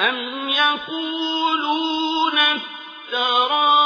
أم يقولون افتراه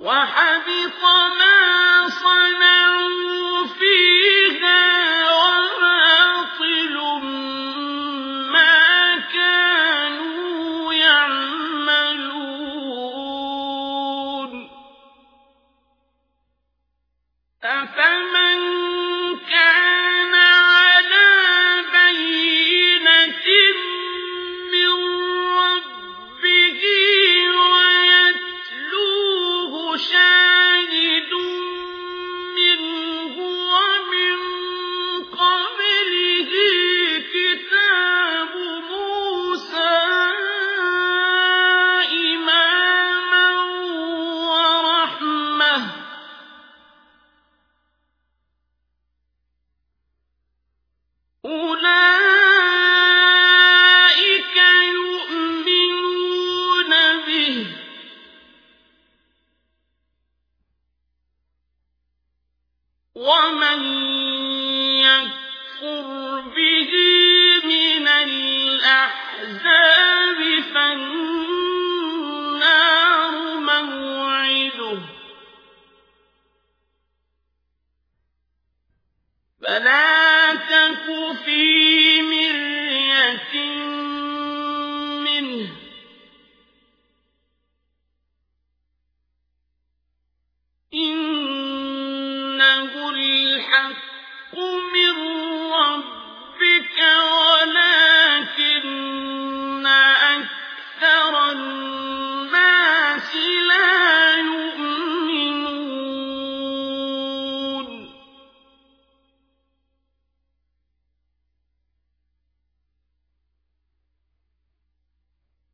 وحبط ما صنعوا ومن يكفر به من الأحزاب فالنار موعده. فلا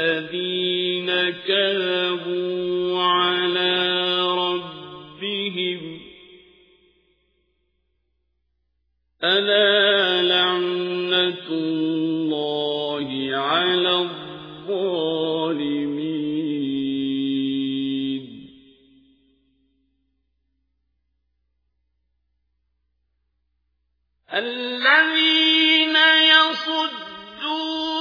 الذين كذبوا على ربهم ألا لعنة الله على الظالمين الذين يصدون